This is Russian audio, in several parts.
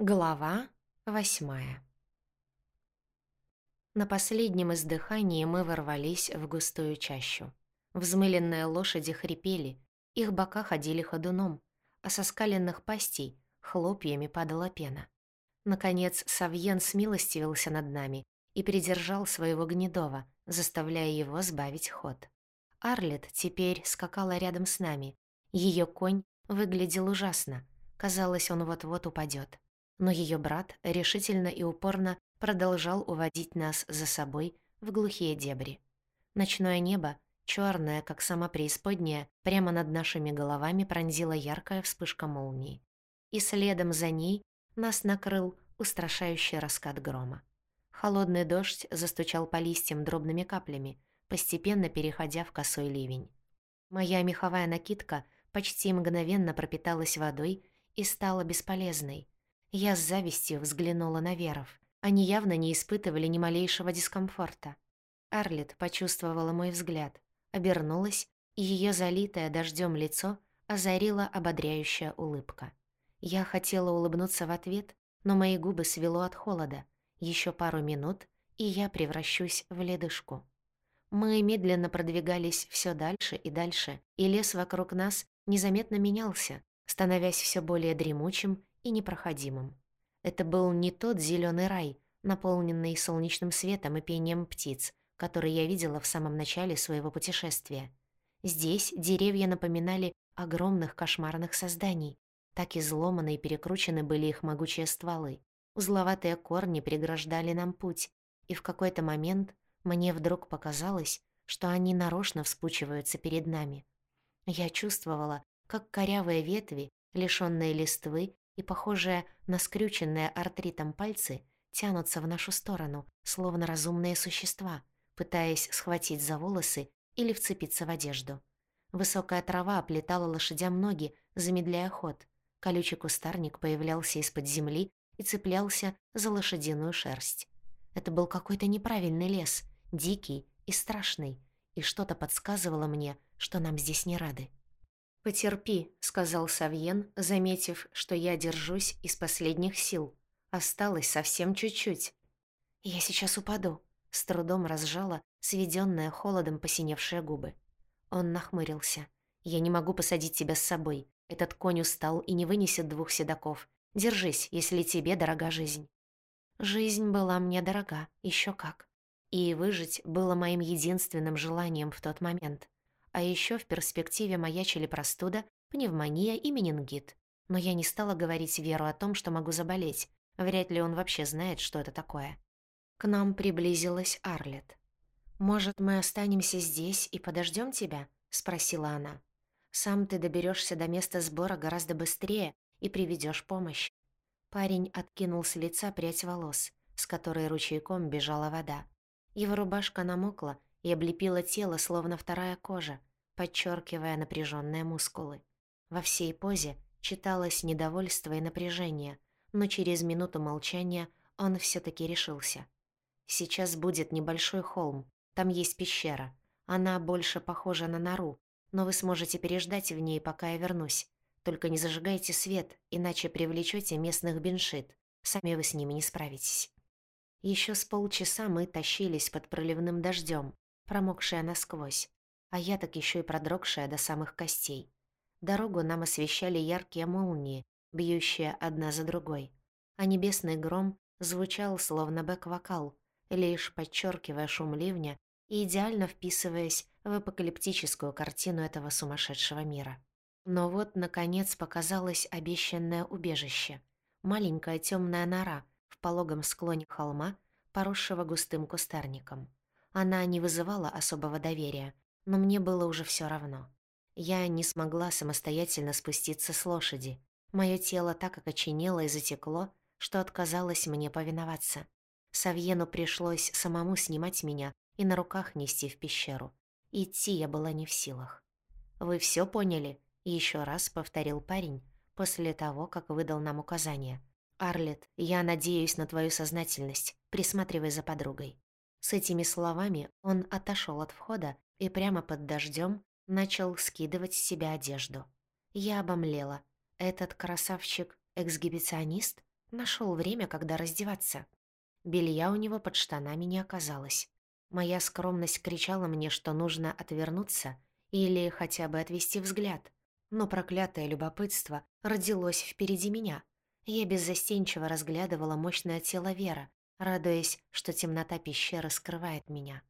Глава восьмая На последнем издыхании мы ворвались в густую чащу. Взмыленные лошади хрипели, их бока ходили ходуном, а со скаленных пастей хлопьями падала пена. Наконец Савьен смилостивился над нами и придержал своего гнедова, заставляя его сбавить ход. Арлет теперь скакала рядом с нами. Ее конь выглядел ужасно. Казалось, он вот-вот упадет но ее брат решительно и упорно продолжал уводить нас за собой в глухие дебри. Ночное небо, черное, как сама преисподняя, прямо над нашими головами пронзила яркая вспышка молнии. И следом за ней нас накрыл устрашающий раскат грома. Холодный дождь застучал по листьям дробными каплями, постепенно переходя в косой ливень. Моя меховая накидка почти мгновенно пропиталась водой и стала бесполезной, я с завистью взглянула на Веров. Они явно не испытывали ни малейшего дискомфорта. Арлет почувствовала мой взгляд, обернулась, и ее залитое дождем лицо озарила ободряющая улыбка. Я хотела улыбнуться в ответ, но мои губы свело от холода. Еще пару минут, и я превращусь в ледышку. Мы медленно продвигались все дальше и дальше, и лес вокруг нас незаметно менялся, становясь все более дремучим и непроходимым. Это был не тот зеленый рай, наполненный солнечным светом и пением птиц, который я видела в самом начале своего путешествия. Здесь деревья напоминали огромных кошмарных созданий. Так изломаны и перекручены были их могучие стволы. Узловатые корни преграждали нам путь, и в какой-то момент мне вдруг показалось, что они нарочно вспучиваются перед нами. Я чувствовала, как корявые ветви, лишённые листвы, и похожие на скрюченные артритом пальцы тянутся в нашу сторону, словно разумные существа, пытаясь схватить за волосы или вцепиться в одежду. Высокая трава оплетала лошадям ноги, замедляя ход. Колючий кустарник появлялся из-под земли и цеплялся за лошадиную шерсть. Это был какой-то неправильный лес, дикий и страшный, и что-то подсказывало мне, что нам здесь не рады. «Потерпи», — сказал Савьен, заметив, что я держусь из последних сил. Осталось совсем чуть-чуть. «Я сейчас упаду», — с трудом разжала сведённая холодом посиневшие губы. Он нахмурился. «Я не могу посадить тебя с собой. Этот конь устал и не вынесет двух седаков. Держись, если тебе дорога жизнь». Жизнь была мне дорога, ещё как. И выжить было моим единственным желанием в тот момент. А еще в перспективе маячили простуда, пневмония и менингит. Но я не стала говорить Веру о том, что могу заболеть. Вряд ли он вообще знает, что это такое. К нам приблизилась Арлет. «Может, мы останемся здесь и подождем тебя?» — спросила она. «Сам ты доберешься до места сбора гораздо быстрее и приведешь помощь». Парень откинул с лица прядь волос, с которой ручейком бежала вода. Его рубашка намокла, и облепила тело, словно вторая кожа, подчеркивая напряженные мускулы. Во всей позе читалось недовольство и напряжение, но через минуту молчания он все таки решился. «Сейчас будет небольшой холм, там есть пещера. Она больше похожа на нору, но вы сможете переждать в ней, пока я вернусь. Только не зажигайте свет, иначе привлечете местных беншит. Сами вы с ними не справитесь». Еще с полчаса мы тащились под проливным дождем, промокшая насквозь, а я так еще и продрогшая до самых костей. Дорогу нам освещали яркие молнии, бьющие одна за другой, а небесный гром звучал словно бэк-вокал, лишь подчеркивая шум ливня и идеально вписываясь в апокалиптическую картину этого сумасшедшего мира. Но вот, наконец, показалось обещанное убежище. Маленькая темная нора в пологом склоне холма, поросшего густым кустарником. Она не вызывала особого доверия, но мне было уже все равно. Я не смогла самостоятельно спуститься с лошади. Моё тело так окоченело и затекло, что отказалось мне повиноваться. Савьену пришлось самому снимать меня и на руках нести в пещеру. Идти я была не в силах. «Вы все поняли?» — еще раз повторил парень после того, как выдал нам указания. «Арлет, я надеюсь на твою сознательность. Присматривай за подругой». С этими словами он отошел от входа и прямо под дождем начал скидывать с себя одежду. Я обомлела. Этот красавчик — эксгибиционист? Нашел время, когда раздеваться. Белья у него под штанами не оказалось. Моя скромность кричала мне, что нужно отвернуться или хотя бы отвести взгляд. Но проклятое любопытство родилось впереди меня. Я беззастенчиво разглядывала мощное тело Вера, радуясь, что темнота пещеры скрывает меня.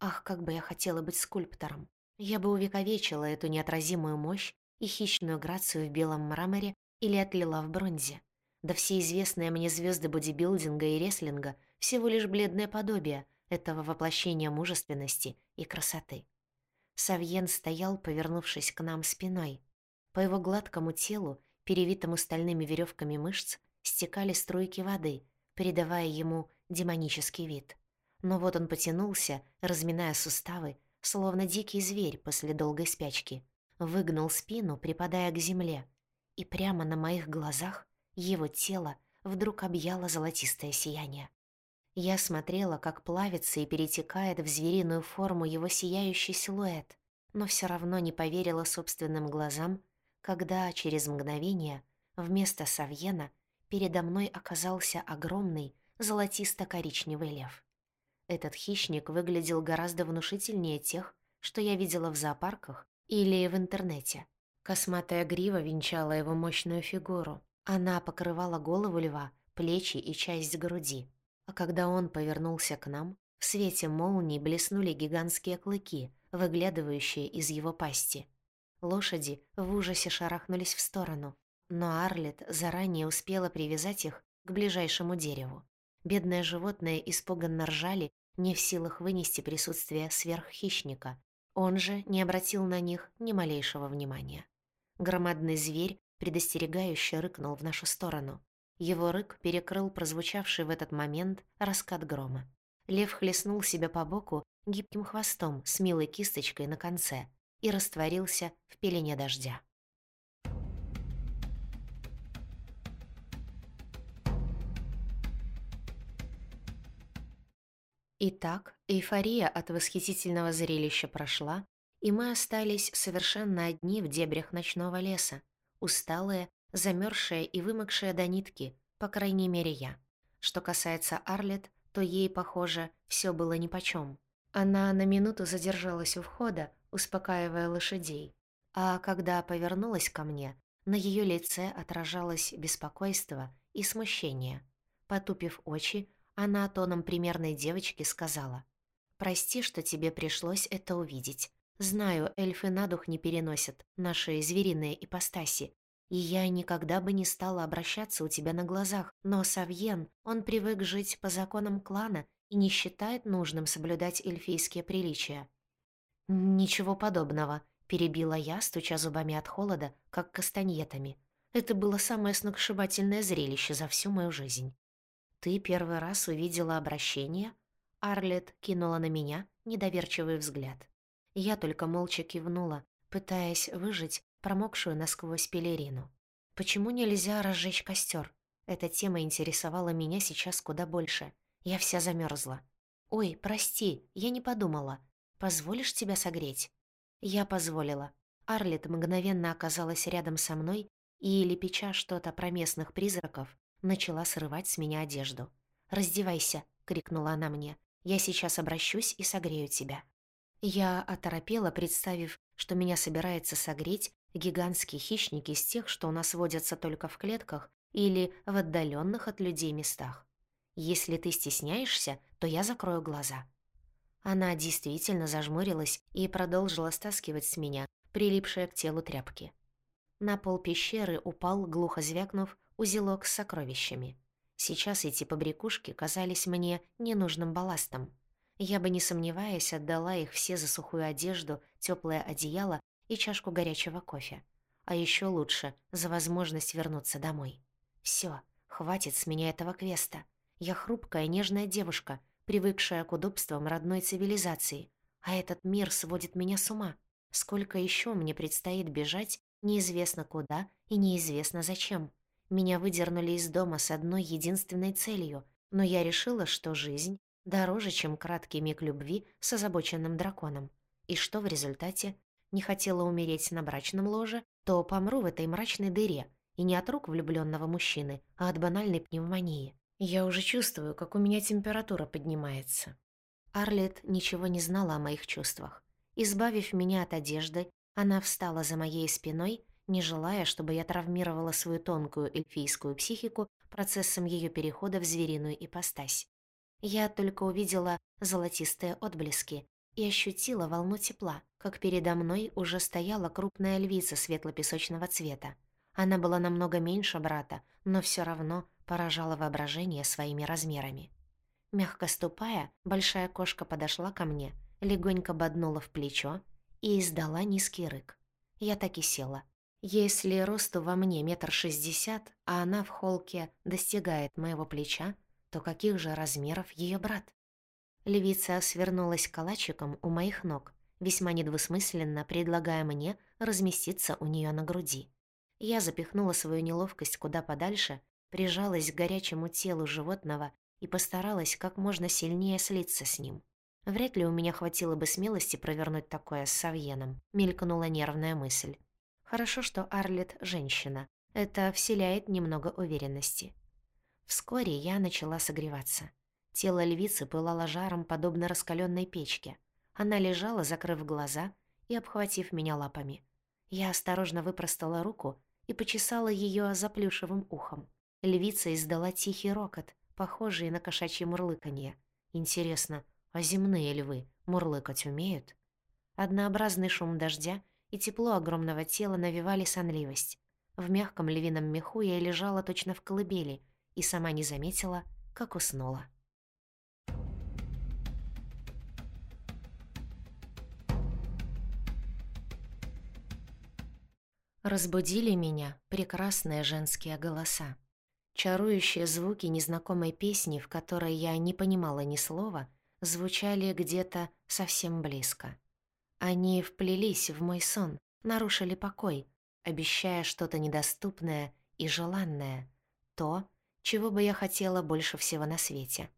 Ах, как бы я хотела быть скульптором. Я бы увековечила эту неотразимую мощь и хищную грацию в белом мраморе или отлила в бронзе. Да все известные мне звезды бодибилдинга и рестлинга всего лишь бледное подобие этого воплощения мужественности и красоты. Савьен стоял, повернувшись к нам спиной. По его гладкому телу, перевитому стальными веревками мышц, стекали струйки воды, придавая ему демонический вид. Но вот он потянулся, разминая суставы, словно дикий зверь после долгой спячки, выгнул спину, припадая к земле, и прямо на моих глазах его тело вдруг объяло золотистое сияние. Я смотрела, как плавится и перетекает в звериную форму его сияющий силуэт, но все равно не поверила собственным глазам, когда через мгновение вместо Савьена передо мной оказался огромный золотисто-коричневый лев. Этот хищник выглядел гораздо внушительнее тех, что я видела в зоопарках или в интернете. Косматая грива венчала его мощную фигуру. Она покрывала голову льва, плечи и часть груди. А когда он повернулся к нам, в свете молний блеснули гигантские клыки, выглядывающие из его пасти. Лошади в ужасе шарахнулись в сторону, но Арлет заранее успела привязать их к ближайшему дереву. Бедное животное испуганно ржали, не в силах вынести присутствие сверххищника. Он же не обратил на них ни малейшего внимания. Громадный зверь предостерегающе рыкнул в нашу сторону. Его рык перекрыл прозвучавший в этот момент раскат грома. Лев хлестнул себя по боку гибким хвостом с милой кисточкой на конце и растворился в пелене дождя. Итак, эйфория от восхитительного зрелища прошла, и мы остались совершенно одни в дебрях ночного леса, усталые замерзшая и вымокшая до нитки, по крайней мере я. Что касается Арлет, то ей, похоже, все было нипочём. Она на минуту задержалась у входа, успокаивая лошадей, а когда повернулась ко мне, на ее лице отражалось беспокойство и смущение. Потупив очи, она тоном примерной девочки сказала, «Прости, что тебе пришлось это увидеть. Знаю, эльфы на дух не переносят наши звериные ипостаси, и я никогда бы не стала обращаться у тебя на глазах, но Савьен, он привык жить по законам клана и не считает нужным соблюдать эльфийские приличия». «Ничего подобного», — перебила я, стуча зубами от холода, как кастаньетами. Это было самое сногсшибательное зрелище за всю мою жизнь. «Ты первый раз увидела обращение?» Арлет кинула на меня недоверчивый взгляд. Я только молча кивнула, пытаясь выжить промокшую насквозь пелерину. Почему нельзя разжечь костер? Эта тема интересовала меня сейчас куда больше. Я вся замерзла. «Ой, прости, я не подумала. Позволишь тебя согреть?» Я позволила. Арлет мгновенно оказалась рядом со мной и, лепеча что-то про местных призраков, начала срывать с меня одежду. «Раздевайся!» — крикнула она мне. «Я сейчас обращусь и согрею тебя». Я оторопела, представив, что меня собирается согреть Гигантские хищники из тех, что у нас водятся только в клетках или в отдаленных от людей местах. Если ты стесняешься, то я закрою глаза». Она действительно зажмурилась и продолжила стаскивать с меня, прилипшие к телу тряпки. На пол пещеры упал, глухо звякнув, узелок с сокровищами. Сейчас эти побрякушки казались мне ненужным балластом. Я бы, не сомневаясь, отдала их все за сухую одежду, теплое одеяло и чашку горячего кофе. А еще лучше за возможность вернуться домой. Все, хватит с меня этого квеста. Я хрупкая, нежная девушка, привыкшая к удобствам родной цивилизации. А этот мир сводит меня с ума. Сколько еще мне предстоит бежать, неизвестно куда и неизвестно зачем. Меня выдернули из дома с одной единственной целью, но я решила, что жизнь дороже, чем краткий миг любви с озабоченным драконом. И что в результате? не хотела умереть на брачном ложе, то помру в этой мрачной дыре, И не от рук влюбленного мужчины, а от банальной пневмонии. Я уже чувствую, как у меня температура поднимается. Арлет ничего не знала о моих чувствах. Избавив меня от одежды, она встала за моей спиной, не желая, чтобы я травмировала свою тонкую эльфийскую психику процессом ее перехода в звериную ипостась. Я только увидела золотистые отблески и ощутила волну тепла, как передо мной уже стояла крупная львица светло-песочного цвета. Она была намного меньше брата, но все равно поражала воображение своими размерами. Мягко ступая, большая кошка подошла ко мне, легонько боднула в плечо и издала низкий рык. Я так и села. Если росту во мне метр шестьдесят, а она в холке достигает моего плеча, то каких же размеров ее брат? Левица свернулась калачиком у моих ног, весьма недвусмысленно предлагая мне разместиться у нее на груди. Я запихнула свою неловкость куда подальше, прижалась к горячему телу животного и постаралась как можно сильнее слиться с ним. Вряд ли у меня хватило бы смелости провернуть такое с Савьеном, мелькнула нервная мысль. Хорошо, что Арлет – женщина. Это вселяет немного уверенности. Вскоре я начала согреваться. Тело львицы пылало жаром, подобно раскаленной печке. Она лежала, закрыв глаза и обхватив меня лапами. Я осторожно выпростала руку и почесала ее за плюшевым ухом. Львица издала тихий рокот, похожие на кошачье мурлыканье. Интересно, а земные львы мурлыкать умеют? Однообразный шум дождя и тепло огромного тела навевали сонливость. В мягком львином меху я лежала точно в колыбели и сама не заметила, как уснула. Разбудили меня прекрасные женские голоса. Чарующие звуки незнакомой песни, в которой я не понимала ни слова, звучали где-то совсем близко. Они вплелись в мой сон, нарушили покой, обещая что-то недоступное и желанное, то, чего бы я хотела больше всего на свете.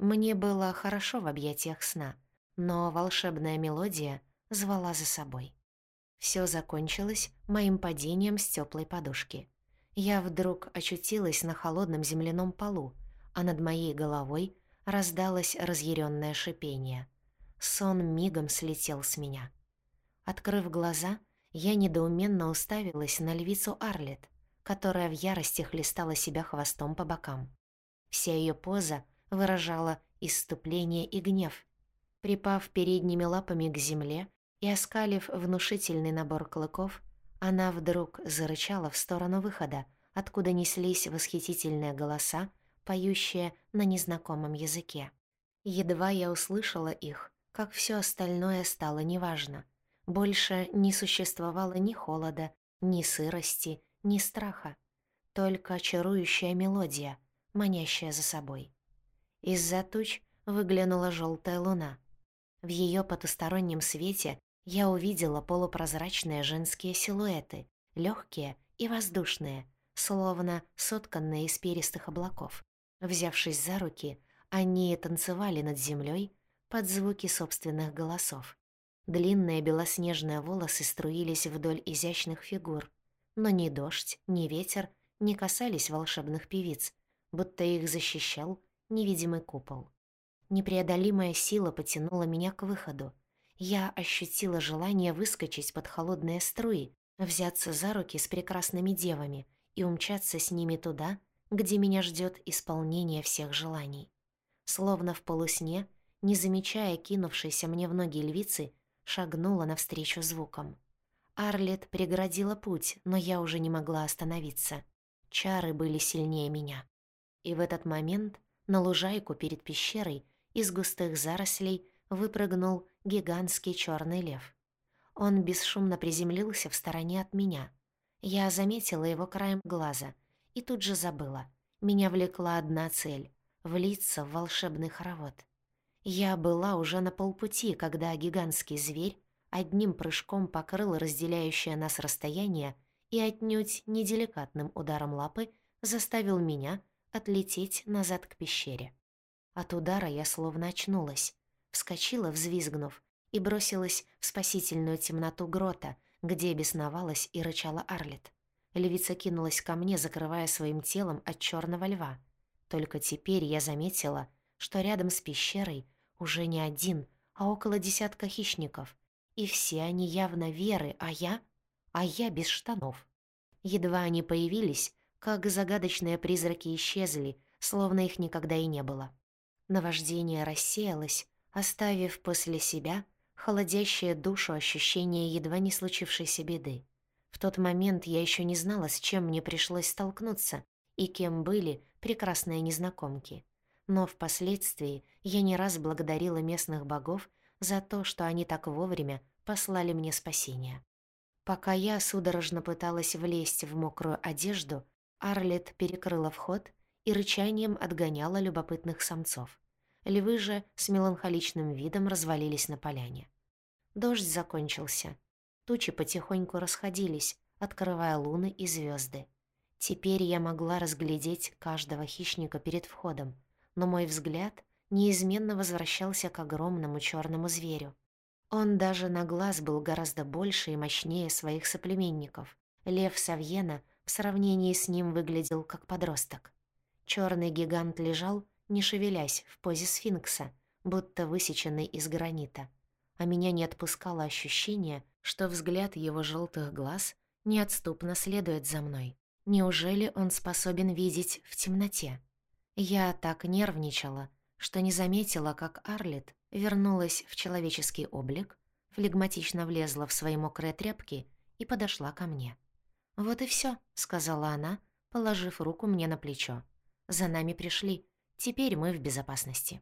Мне было хорошо в объятиях сна, но волшебная мелодия звала за собой. Все закончилось моим падением с теплой подушки. Я вдруг очутилась на холодном земляном полу, а над моей головой раздалось разъяренное шипение. Сон мигом слетел с меня. Открыв глаза, я недоуменно уставилась на львицу Арлет, которая в ярости хлестала себя хвостом по бокам. Вся ее поза выражала исступление и гнев. Припав передними лапами к земле и оскалив внушительный набор клыков, она вдруг зарычала в сторону выхода, откуда неслись восхитительные голоса, поющие на незнакомом языке. Едва я услышала их, как все остальное стало неважно. Больше не существовало ни холода, ни сырости, ни страха. Только чарующая мелодия, манящая за собой. Из-за туч выглянула желтая луна. В ее потустороннем свете я увидела полупрозрачные женские силуэты, легкие и воздушные, словно сотканные из перистых облаков. Взявшись за руки, они танцевали над землей под звуки собственных голосов. Длинные белоснежные волосы струились вдоль изящных фигур, но ни дождь, ни ветер не касались волшебных певиц, будто их защищал невидимый купол. Непреодолимая сила потянула меня к выходу, я ощутила желание выскочить под холодные струи, взяться за руки с прекрасными девами и умчаться с ними туда, где меня ждет исполнение всех желаний. Словно в полусне, не замечая кинувшейся мне в ноги львицы, шагнула навстречу звукам. Арлет преградила путь, но я уже не могла остановиться. Чары были сильнее меня. И в этот момент на лужайку перед пещерой из густых зарослей выпрыгнул гигантский черный лев. Он бесшумно приземлился в стороне от меня. Я заметила его краем глаза и тут же забыла. Меня влекла одна цель — влиться в волшебный хоровод. Я была уже на полпути, когда гигантский зверь одним прыжком покрыл разделяющее нас расстояние и отнюдь неделикатным ударом лапы заставил меня отлететь назад к пещере. От удара я словно очнулась вскочила, взвизгнув, и бросилась в спасительную темноту грота, где бесновалась и рычала Арлет. Левица кинулась ко мне, закрывая своим телом от черного льва. Только теперь я заметила, что рядом с пещерой уже не один, а около десятка хищников. И все они явно веры, а я... А я без штанов. Едва они появились, как загадочные призраки исчезли, словно их никогда и не было. Наваждение рассеялось, оставив после себя холодящее душу ощущение едва не случившейся беды. В тот момент я еще не знала, с чем мне пришлось столкнуться и кем были прекрасные незнакомки. Но впоследствии я не раз благодарила местных богов за то, что они так вовремя послали мне спасение. Пока я судорожно пыталась влезть в мокрую одежду, Арлет перекрыла вход и рычанием отгоняла любопытных самцов. Львы же с меланхоличным видом развалились на поляне. Дождь закончился. Тучи потихоньку расходились, открывая луны и звезды. Теперь я могла разглядеть каждого хищника перед входом, но мой взгляд неизменно возвращался к огромному черному зверю. Он даже на глаз был гораздо больше и мощнее своих соплеменников. Лев Савьена в сравнении с ним выглядел как подросток. Черный гигант лежал, не шевелясь, в позе сфинкса, будто высеченный из гранита. А меня не отпускало ощущение, что взгляд его желтых глаз неотступно следует за мной. Неужели он способен видеть в темноте? Я так нервничала, что не заметила, как Арлет вернулась в человеческий облик, флегматично влезла в свои мокрые тряпки и подошла ко мне. «Вот и все, сказала она, положив руку мне на плечо. За нами пришли. Теперь мы в безопасности.